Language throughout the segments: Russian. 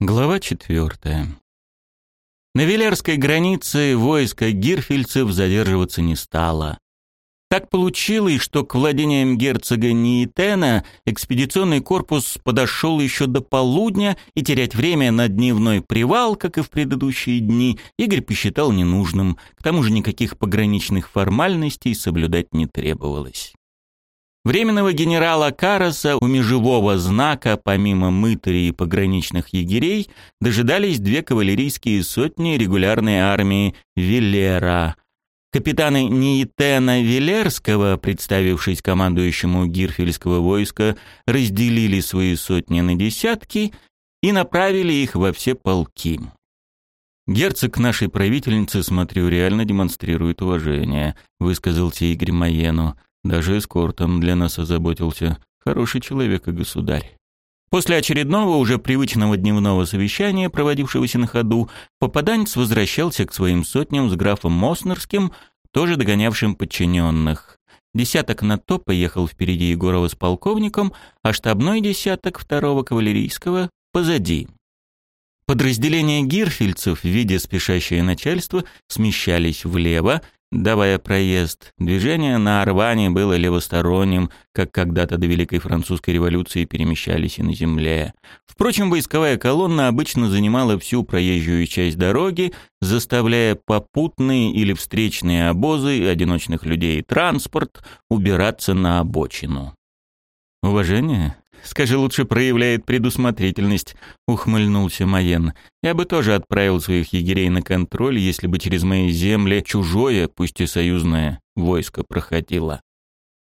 Глава четвертая. На Велерской границе войско гирфельцев задерживаться не стало. Так получилось, что к владениям герцога Ниетена экспедиционный корпус подошел еще до полудня, и терять время на дневной привал, как и в предыдущие дни, Игорь посчитал ненужным. К тому же никаких пограничных формальностей соблюдать не требовалось. Временного генерала Караса у межевого знака, помимо мытарей и пограничных егерей, дожидались две кавалерийские сотни регулярной армии Велера. Капитаны Ниетена Велерского, представившись командующему гирфельского войска, разделили свои сотни на десятки и направили их во все полки. «Герцог нашей правительницы, смотрю, реально демонстрирует уважение», — высказался Игорь Маену. Даже эскортом для нас озаботился. Хороший человек и государь. После очередного уже привычного дневного совещания, проводившегося на ходу, попаданец возвращался к своим сотням с графом Моснерским, тоже догонявшим подчиненных. Десяток на то поехал впереди Егорова с полковником, а штабной десяток второго кавалерийского позади. Подразделения гирфельцев, видя спешащее начальство, смещались влево, давая проезд. Движение на Орване было левосторонним, как когда-то до Великой Французской революции перемещались и на земле. Впрочем, войсковая колонна обычно занимала всю проезжую часть дороги, заставляя попутные или встречные обозы, одиночных людей и транспорт убираться на обочину. Уважение Скажи, лучше проявляет предусмотрительность, ухмыльнулся Маен. Я бы тоже отправил своих егерей на контроль, если бы через мои земли чужое, пусть и союзное, войско проходило.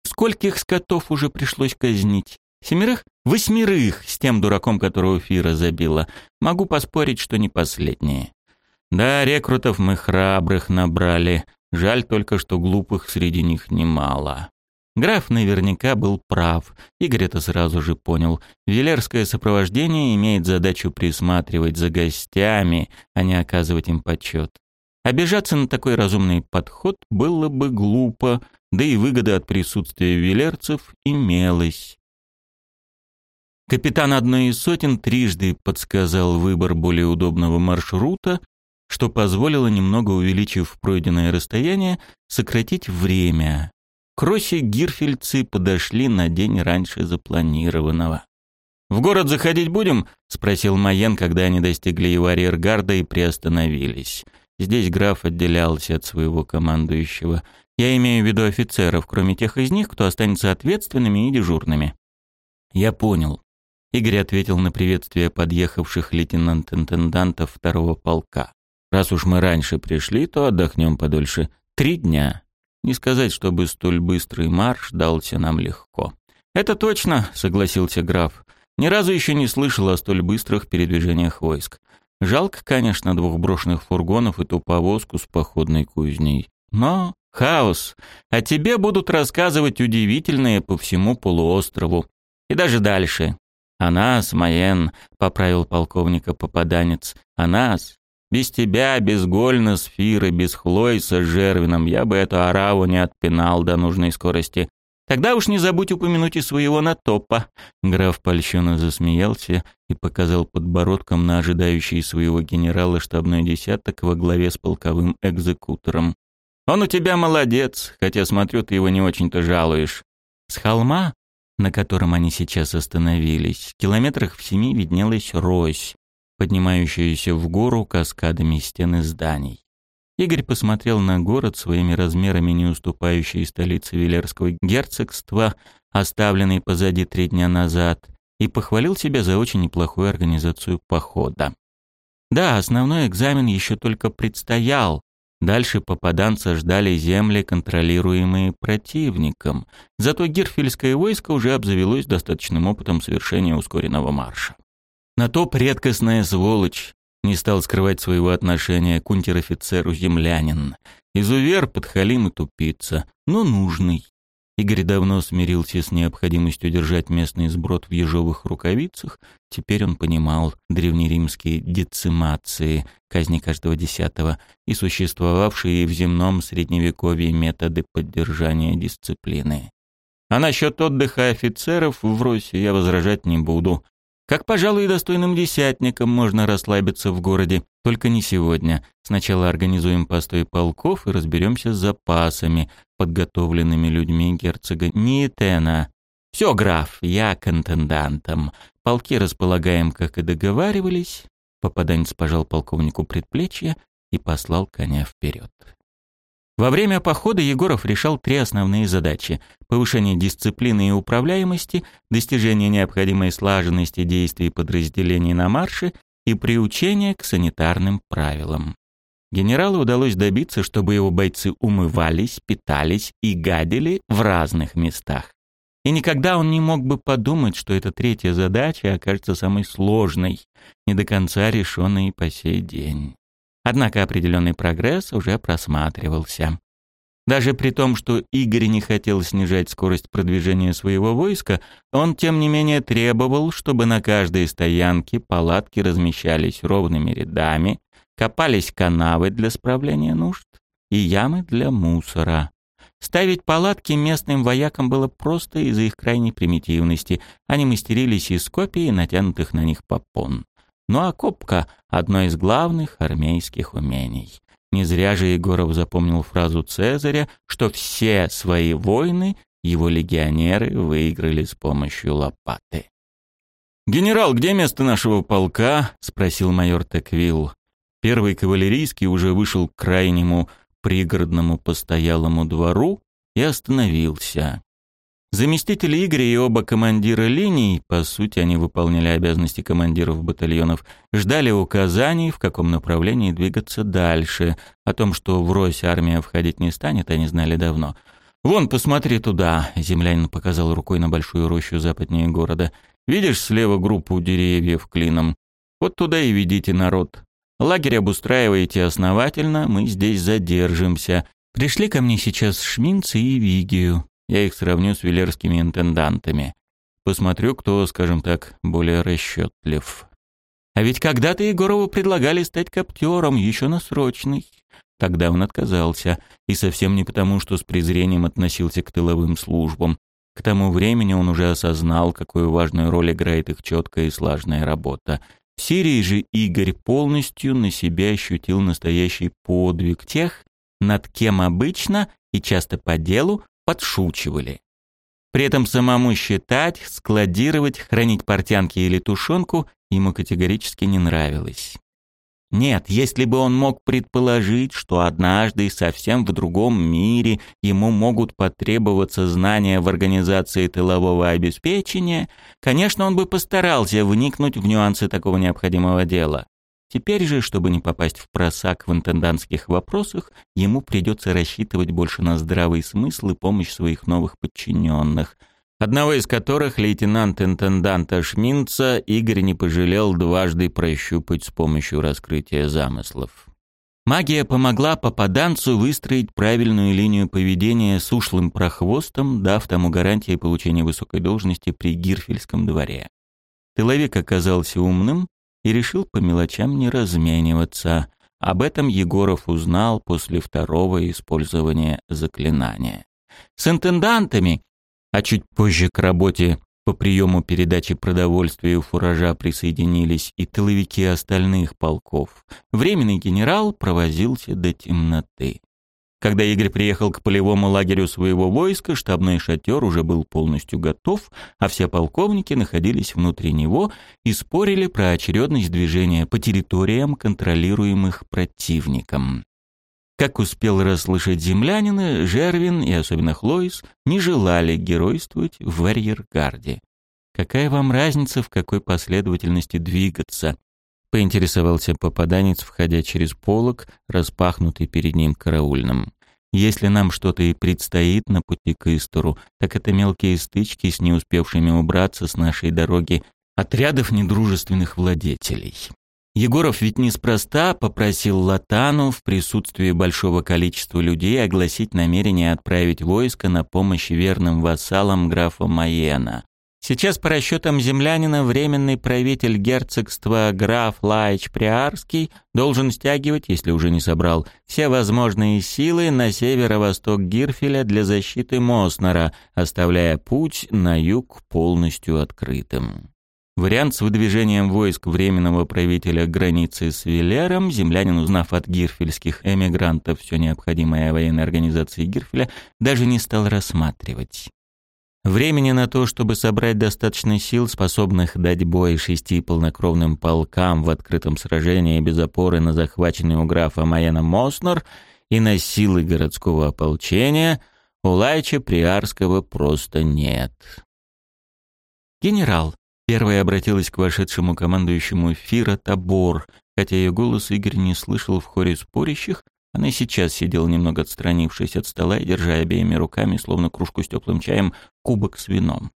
Скольких скотов уже пришлось казнить? Семерых? Восьмерых, с тем дураком, которого Фира забила. Могу поспорить, что не последние. Да, рекрутов мы храбрых набрали. Жаль только, что глупых среди них немало. Граф наверняка был прав. Игорь это сразу же понял. Велерское сопровождение имеет задачу присматривать за гостями, а не оказывать им почет. Обижаться на такой разумный подход было бы глупо, да и выгода от присутствия велерцев имелась. Капитан одной из сотен трижды подсказал выбор более удобного маршрута, что позволило, немного увеличив пройденное расстояние, сократить время. К Росе гирфельцы подошли на день раньше запланированного. «В город заходить будем?» — спросил Майен, когда они достигли его арьергарда и приостановились. Здесь граф отделялся от своего командующего. Я имею в виду офицеров, кроме тех из них, кто останется ответственными и дежурными. «Я понял», — Игорь ответил на приветствие подъехавших лейтенант-интендантов второго полка. «Раз уж мы раньше пришли, то отдохнем подольше. Три дня. Не сказать, чтобы столь быстрый марш дался нам легко. «Это точно», — согласился граф. «Ни разу еще не слышал о столь быстрых передвижениях войск. Жалко, конечно, двух брошенных фургонов и ту повозку с походной кузней. Но хаос. А тебе будут рассказывать удивительные по всему полуострову. И даже дальше. «А нас, Майен», — поправил полковника попаданец, — «а нас, без тебя, без Гольна, Сфиры, без Хлойса с Жервином я бы эту ораву не отпинал до нужной скорости. Тогда уж не забудь упомянуть и своего натопа». Граф польщенно засмеялся и показал подбородком на ожидающий своего генерала штабной десяток во главе с полковым экзекутором. «Он у тебя молодец, хотя, смотрю, ты его не очень-то жалуешь». С холма, на котором они сейчас остановились, в километрах в семи виднелась рось, поднимающуюся в гору каскадами стены зданий. Игорь посмотрел на город своими размерами не уступающей столице Велерского герцогства, оставленный позади три дня назад, и похвалил себя за очень неплохую организацию похода. Да, основной экзамен еще только предстоял. Дальше попаданца ждали земли, контролируемые противником. Зато гирфельское войско уже обзавелось достаточным опытом совершения ускоренного марша. На то предкостная сволочь не стал скрывать своего отношения к унтер-офицеру землянин. Изувер, подхалим и тупица, но нужный. Игорь давно смирился с необходимостью держать местный сброд в ежовых рукавицах. Теперь он понимал древнеримские децимации, казни каждого десятого, и существовавшие в земном средневековье методы поддержания дисциплины. А насчет отдыха офицеров в Росе я возражать не буду. Как, пожалуй, достойным десятникам можно расслабиться в городе. Только не сегодня. Сначала организуем постой полков и разберемся с запасами, подготовленными людьми герцога Ниетена. Все, граф, я к интендантам. Полки располагаем, как и договаривались. Попаданец пожал полковнику предплечье и послал коня вперед. Во время похода Егоров решал три основные задачи – повышение дисциплины и управляемости, достижение необходимой слаженности действий подразделений на марше и приучение к санитарным правилам. Генералу удалось добиться, чтобы его бойцы умывались, питались и гадили в разных местах. И никогда он не мог бы подумать, что эта третья задача окажется самой сложной, не до конца решенной по сей день. Однако определенный прогресс уже просматривался. Даже при том, что Игорь не хотел снижать скорость продвижения своего войска, он, тем не менее, требовал, чтобы на каждой стоянке палатки размещались ровными рядами, копались канавы для справления нужд и ямы для мусора. Ставить палатки местным воякам было просто из-за их крайней примитивности. Они мастерились из копий, натянутых на них попон. Ну а копка — одно из главных армейских умений. Не зря же Егоров запомнил фразу Цезаря, что все свои войны его легионеры выиграли с помощью лопаты. «Генерал, где место нашего полка?» — спросил майор Теквилл. Первый кавалерийский уже вышел к крайнему пригородному постоялому двору и остановился. Заместители Игоря и оба командира линий, по сути, они выполняли обязанности командиров батальонов, ждали указаний, в каком направлении двигаться дальше. О том, что в Рось армия входить не станет, они знали давно. «Вон, посмотри туда», — землянин показал рукой на большую рощу западнее города. «Видишь слева группу деревьев клином? Вот туда и ведите народ. Лагерь обустраиваете основательно, мы здесь задержимся. Пришли ко мне сейчас Шминцы и Вигию. Я их сравню с велерскими интендантами. Посмотрю, кто, скажем так, более расчетлив. А ведь когда-то Егорову предлагали стать коптером, еще на срочный. Тогда он отказался, и совсем не потому, что с презрением относился к тыловым службам. К тому времени он уже осознал, какую важную роль играет их четкая и слаженная работа. В Сирии же Игорь полностью на себя ощутил настоящий подвиг тех, над кем обычно и часто по делу подшучивали. При этом самому считать, складировать, хранить портянки или тушенку ему категорически не нравилось. Нет, если бы он мог предположить, что однажды совсем в другом мире ему могут потребоваться знания в организации тылового обеспечения, конечно, он бы постарался вникнуть в нюансы такого необходимого дела. Теперь же, чтобы не попасть в просак в интендантских вопросах, ему придется рассчитывать больше на здравый смысл и помощь своих новых подчиненных, одного из которых лейтенант-интенданта Шминца Игорь не пожалел дважды прощупать с помощью раскрытия замыслов. Магия помогла попаданцу выстроить правильную линию поведения с ушлым прохвостом, дав тому гарантии получения высокой должности при Гирфельском дворе. Тыловик оказался умным, и решил по мелочам не размениваться. Об этом Егоров узнал после второго использования заклинания. С интендантами, а чуть позже к работе по приему передачи продовольствия и фуража присоединились и тыловики остальных полков. Временный генерал провозился до темноты. Когда Игорь приехал к полевому лагерю своего войска, штабной шатер уже был полностью готов, а все полковники находились внутри него и спорили про очередность движения по территориям, контролируемых противником. Как успел расслышать землянины, Жервин и особенно Хлоис не желали геройствовать в варьергарде. Какая вам разница, в какой последовательности двигаться? Поинтересовался попаданец, входя через полог, распахнутый перед ним караульным. Если нам что-то и предстоит на пути к Истору, так это мелкие стычки с не успевшими убраться с нашей дороги отрядов недружественных владетелей. Егоров ведь неспроста попросил Латану в присутствии большого количества людей огласить намерение отправить войско на помощь верным вассалам графа Майена. Сейчас, по расчетам землянина, временный правитель герцогства граф Лаич Приарский должен стягивать, если уже не собрал, все возможные силы на северо-восток Гирфеля для защиты Моснера, оставляя путь на юг полностью открытым. Вариант с выдвижением войск временного правителя границы с Вилером, землянин, узнав от гирфельских эмигрантов все необходимое военной организации Гирфеля, даже не стал рассматривать. Времени на то, чтобы собрать достаточно сил, способных дать бой шести полнокровным полкам в открытом сражении без опоры на захваченный у графа Майена Моснер и на силы городского ополчения, у Лайча Приарского просто нет. «Генерал», Первая обратилась к вошедшему командующему Фира Табор, хотя ее голос Игорь не слышал в хоре спорящих, она сейчас сидела немного отстранившись от стола и держа обеими руками, словно кружку с теплым чаем, кубок с вином.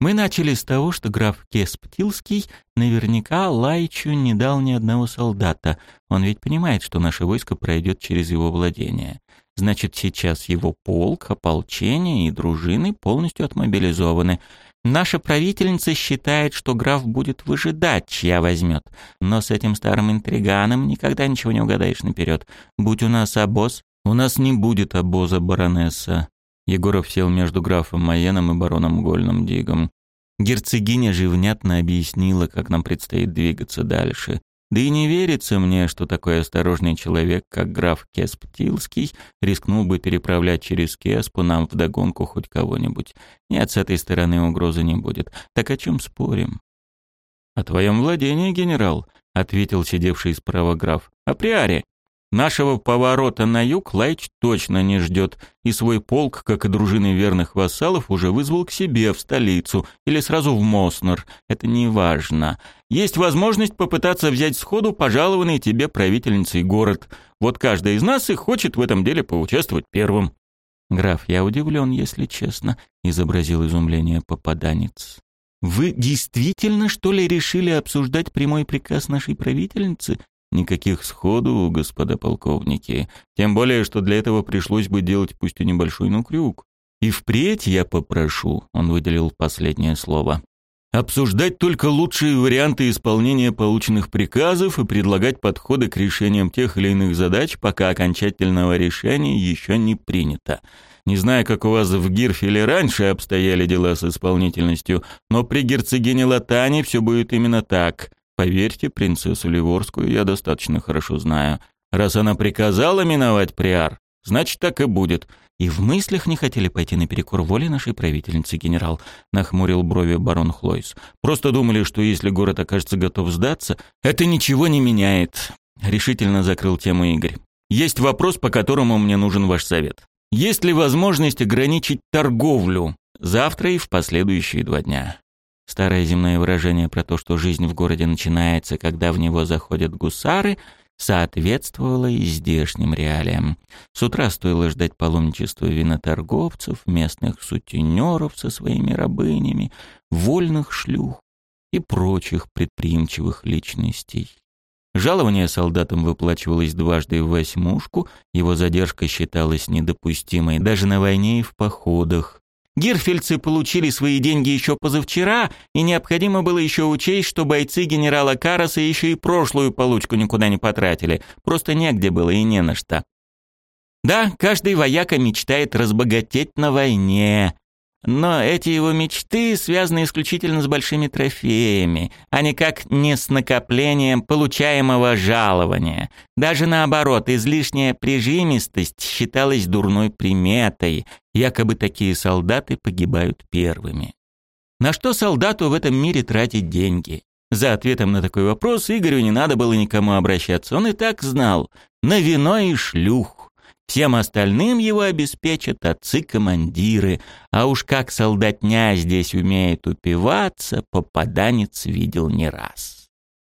Мы начали с того, что граф Кесптилский наверняка Лайчу не дал ни одного солдата. Он ведь понимает, что наше войско пройдет через его владение. Значит, сейчас его полк, ополчение и дружины полностью отмобилизованы. Наша правительница считает, что граф будет выжидать, чья возьмет. Но с этим старым интриганом никогда ничего не угадаешь наперед. Будь у нас обоз, у нас не будет обоза, баронесса. Егоров сел между графом Маеном и бароном Гольным Дигом. Герцогиня же внятно объяснила, как нам предстоит двигаться дальше. Да и не верится мне, что такой осторожный человек, как граф Кесптилский, рискнул бы переправлять через Кеспу нам вдогонку хоть кого-нибудь. Нет, с этой стороны угрозы не будет. Так о чем спорим? «О твоем владении, генерал», — ответил сидевший справа граф. «Априари. Нашего поворота на юг Лайч точно не ждет, и свой полк, как и дружины верных вассалов, уже вызвал к себе в столицу или сразу в Моснер. Это не важно. Есть возможность попытаться взять сходу пожалованный тебе правительницей город. Вот каждый из нас и хочет в этом деле поучаствовать первым. «Граф, я удивлен, если честно», — изобразил изумление попаданец. «Вы действительно, что ли, решили обсуждать прямой приказ нашей правительницы? Никаких сходу, господа полковники. Тем более, что для этого пришлось бы делать пусть и небольшой, но крюк. И впредь я попрошу, он выделил последнее слово, обсуждать только лучшие варианты исполнения полученных приказов и предлагать подходы к решениям тех или иных задач, пока окончательного решения еще не принято. Не знаю, как у вас в Гирфеле раньше обстояли дела с исполнительностью, но при герцогине Латане все будет именно так. Поверьте, принцессу Ливорскую я достаточно хорошо знаю. Раз она приказала миновать Приар, значит, так и будет. И в мыслях не хотели пойти наперекор воле нашей правительницы, генерал, нахмурил брови барон Хлойс. Просто думали, что если город окажется готов сдаться, это ничего не меняет. Решительно закрыл тему Игорь. Есть вопрос, по которому мне нужен ваш совет. Есть ли возможность ограничить торговлю завтра и в последующие два дня? Старое земное выражение про то, что жизнь в городе начинается, когда в него заходят гусары, соответствовало и здешним реалиям. С утра стоило ждать паломничества виноторговцев, местных сутенеров со своими рабынями, вольных шлюх и прочих предприимчивых личностей. Жалование солдатам выплачивалось дважды в восьмушку, его задержка считалась недопустимой даже на войне и в походах. Гирфельцы получили свои деньги еще позавчера, и необходимо было еще учесть, что бойцы генерала Караса еще и прошлую получку никуда не потратили. Просто негде было и не на что. Да, каждый вояка мечтает разбогатеть на войне, но эти его мечты связаны исключительно с большими трофеями, а никак не с накоплением получаемого жалования. Даже наоборот, излишняя прижимистость считалась дурной приметой, якобы такие солдаты погибают первыми. На что солдату в этом мире тратить деньги? За ответом на такой вопрос Игорю не надо было никому обращаться, он и так знал. На вино и шлюх. Всем остальным его обеспечат отцы-командиры, а уж как солдатня здесь умеет упиваться, попаданец видел не раз.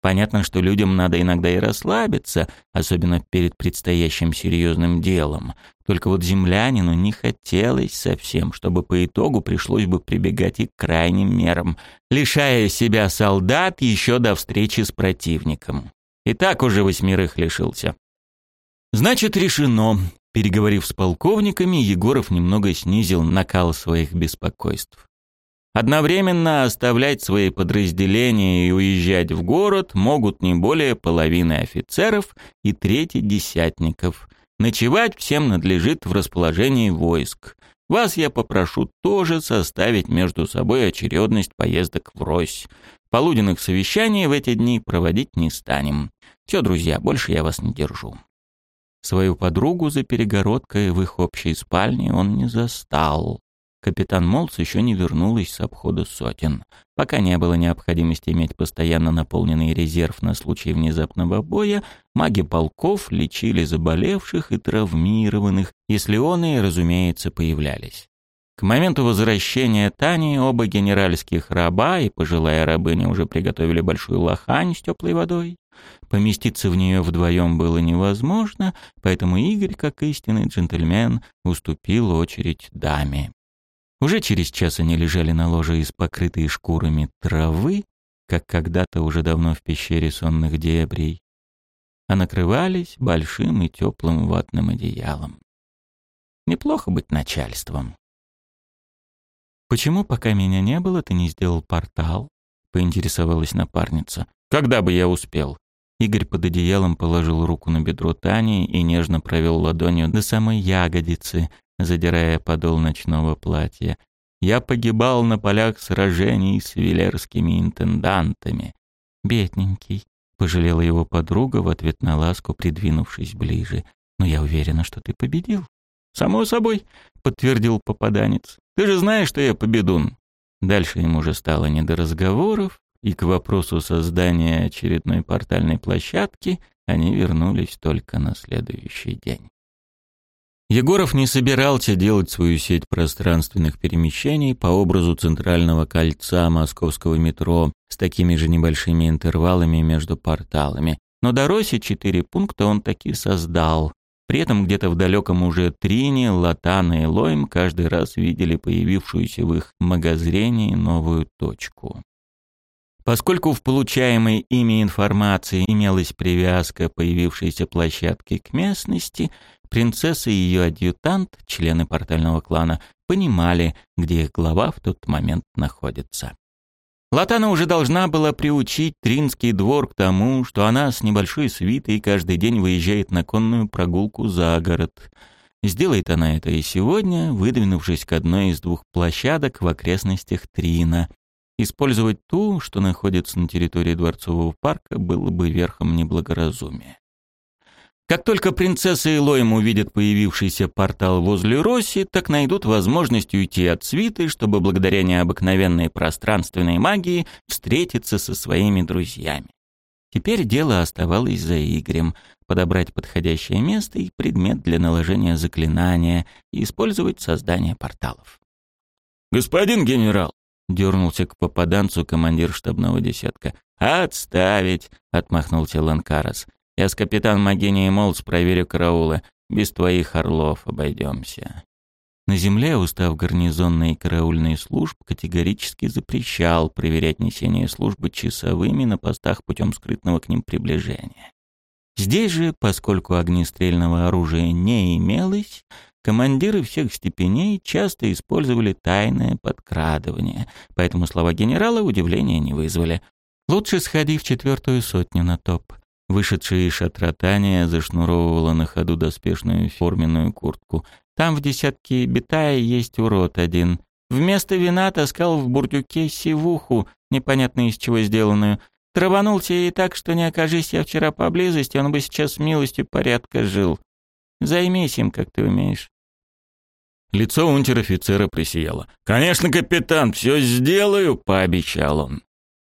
Понятно, что людям надо иногда и расслабиться, особенно перед предстоящим серьезным делом. Только вот землянину не хотелось совсем, чтобы по итогу пришлось бы прибегать и к крайним мерам, лишая себя солдат еще до встречи с противником. И так уже восьмерых лишился. Значит, решено. Переговорив с полковниками, Егоров немного снизил накал своих беспокойств. Одновременно оставлять свои подразделения и уезжать в город могут не более половины офицеров и трети десятников. Ночевать всем надлежит в расположении войск. Вас я попрошу тоже составить между собой очередность поездок в Рось. Полуденных совещаний в эти дни проводить не станем. Все, друзья, больше я вас не держу. Свою подругу за перегородкой в их общей спальне он не застал. Капитан Молц еще не вернулась с обхода сотен. Пока не было необходимости иметь постоянно наполненный резерв на случай внезапного боя, маги полков лечили заболевших и травмированных, если он разумеется, появлялись. К моменту возвращения Тани оба генеральских раба и пожилая рабыня уже приготовили большую лохань с теплой водой. Поместиться в нее вдвоем было невозможно, поэтому Игорь, как истинный джентльмен, уступил очередь даме. Уже через час они лежали на ложе из покрытой шкурами травы, как когда-то уже давно в пещере сонных дебрей, а накрывались большим и теплым ватным одеялом. Неплохо быть начальством. «Почему, пока меня не было, ты не сделал портал?» — поинтересовалась напарница. «Когда бы я успел?» Игорь под одеялом положил руку на бедро Тани и нежно провел ладонью до самой ягодицы, задирая подол ночного платья. Я погибал на полях сражений с вилерскими интендантами. Бедненький, пожалела его подруга в ответ на ласку, придвинувшись ближе. Но я уверена, что ты победил. Само собой, подтвердил попаданец. Ты же знаешь, что я победун. Дальше ему уже стало не до разговоров, и к вопросу создания очередной портальной площадки они вернулись только на следующий день. Егоров не собирался делать свою сеть пространственных перемещений по образу центрального кольца московского метро с такими же небольшими интервалами между порталами. Но до Роси четыре пункта он таки создал. При этом где-то в далеком уже Трине, Латана и Лойм каждый раз видели появившуюся в их магозрении новую точку. Поскольку в получаемой ими информации имелась привязка появившейся площадки к местности, принцесса и ее адъютант, члены портального клана, понимали, где их глава в тот момент находится. Латана уже должна была приучить Тринский двор к тому, что она с небольшой свитой каждый день выезжает на конную прогулку за город. Сделает она это и сегодня, выдвинувшись к одной из двух площадок в окрестностях Трина. Использовать ту, что находится на территории Дворцового парка, было бы верхом неблагоразумия. Как только принцесса и Лоем увидят появившийся портал возле Росси, так найдут возможность уйти от свиты, чтобы благодаря необыкновенной пространственной магии встретиться со своими друзьями. Теперь дело оставалось за Игорем — подобрать подходящее место и предмет для наложения заклинания и использовать создание порталов. «Господин генерал!» — дернулся к попаданцу командир штабного десятка. «Отставить!» — отмахнулся Ланкарас. Я с капитаном Магини и Молс проверю караулы. Без твоих орлов обойдемся. На земле устав гарнизонной и караульной служб категорически запрещал проверять несение службы часовыми на постах путем скрытного к ним приближения. Здесь же, поскольку огнестрельного оружия не имелось, командиры всех степеней часто использовали тайное подкрадывание, поэтому слова генерала удивления не вызвали. «Лучше сходи в четвертую сотню на топ. Вышедшая из шатра Таня зашнуровывала на ходу доспешную форменную куртку. Там в десятке битая есть урод один. Вместо вина таскал в бурдюке сивуху, непонятно из чего сделанную. Траванулся ей так, что не окажись я вчера поблизости, он бы сейчас милостью порядка жил. Займись им, как ты умеешь. Лицо унтер-офицера присияло. «Конечно, капитан, все сделаю», — пообещал он.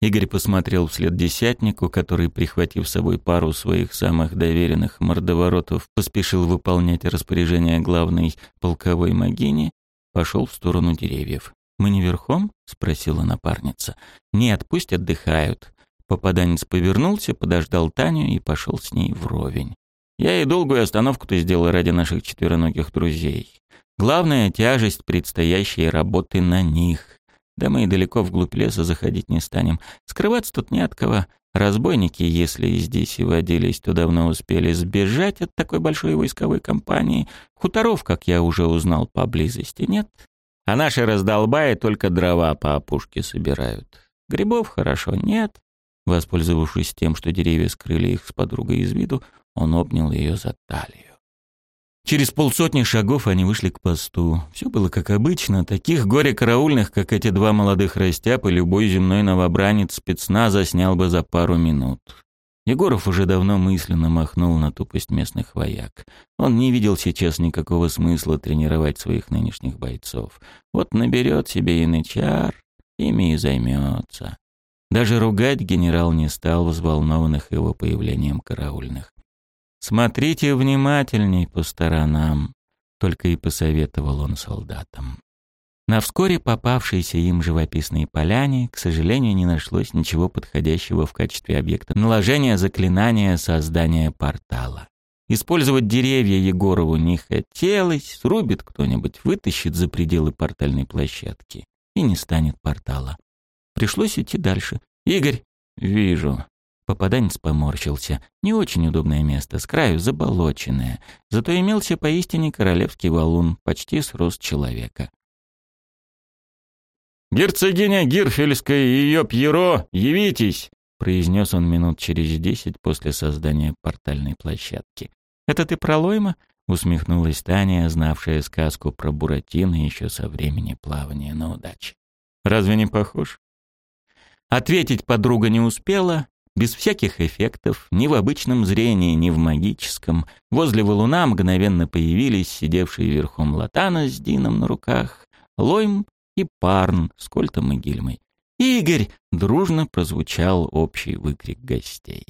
Игорь посмотрел вслед десятнику, который, прихватив с собой пару своих самых доверенных мордоворотов, поспешил выполнять распоряжение главной полковой могини, пошел в сторону деревьев. «Мы не верхом?» — спросила напарница. «Нет, пусть отдыхают». Попаданец повернулся, подождал Таню и пошел с ней вровень. «Я и долгую остановку-то сделал ради наших четвероногих друзей. Главная тяжесть предстоящей работы на них. Да мы и далеко вглубь леса заходить не станем. Скрываться тут не от кого. Разбойники, если и здесь и водились, то давно успели сбежать от такой большой войсковой компании. Хуторов, как я уже узнал, поблизости нет. А наши раздолбаи только дрова по опушке собирают. Грибов хорошо нет. Воспользовавшись тем, что деревья скрыли их с подругой из виду, он обнял ее за талию. Через полсотни шагов они вышли к посту. Все было как обычно. Таких горе-караульных, как эти два молодых растяпы, любой земной новобранец спецназа снял бы за пару минут. Егоров уже давно мысленно махнул на тупость местных вояк. Он не видел сейчас никакого смысла тренировать своих нынешних бойцов. Вот наберет себе янычар, ими и займется. Даже ругать генерал не стал взволнованных его появлением караульных. «Смотрите внимательней по сторонам», — только и посоветовал он солдатам. На вскоре попавшейся им живописной поляне, к сожалению, не нашлось ничего подходящего в качестве объекта наложения заклинания создания портала. Использовать деревья Егорову не хотелось, срубит кто-нибудь, вытащит за пределы портальной площадки, и не станет портала. Пришлось идти дальше. «Игорь!» «Вижу. Попаданец поморщился. Не очень удобное место, с краю заболоченное. Зато имелся поистине королевский валун, почти с рост человека. «Герцогиня Гирфельская и ее Пьеро, явитесь!» произнес он минут через десять после создания портальной площадки. «Это ты про Лойма?» — усмехнулась Таня, знавшая сказку про Буратино еще со времени плавания на удаче. «Разве не похож?» Ответить подруга не успела, без всяких эффектов, ни в обычном зрении, ни в магическом, возле валуна мгновенно появились сидевшие верхом Латана с Дином на руках, Лойм и Парн с Кольтом и Гильмой. «Игорь!» — дружно прозвучал общий выкрик гостей.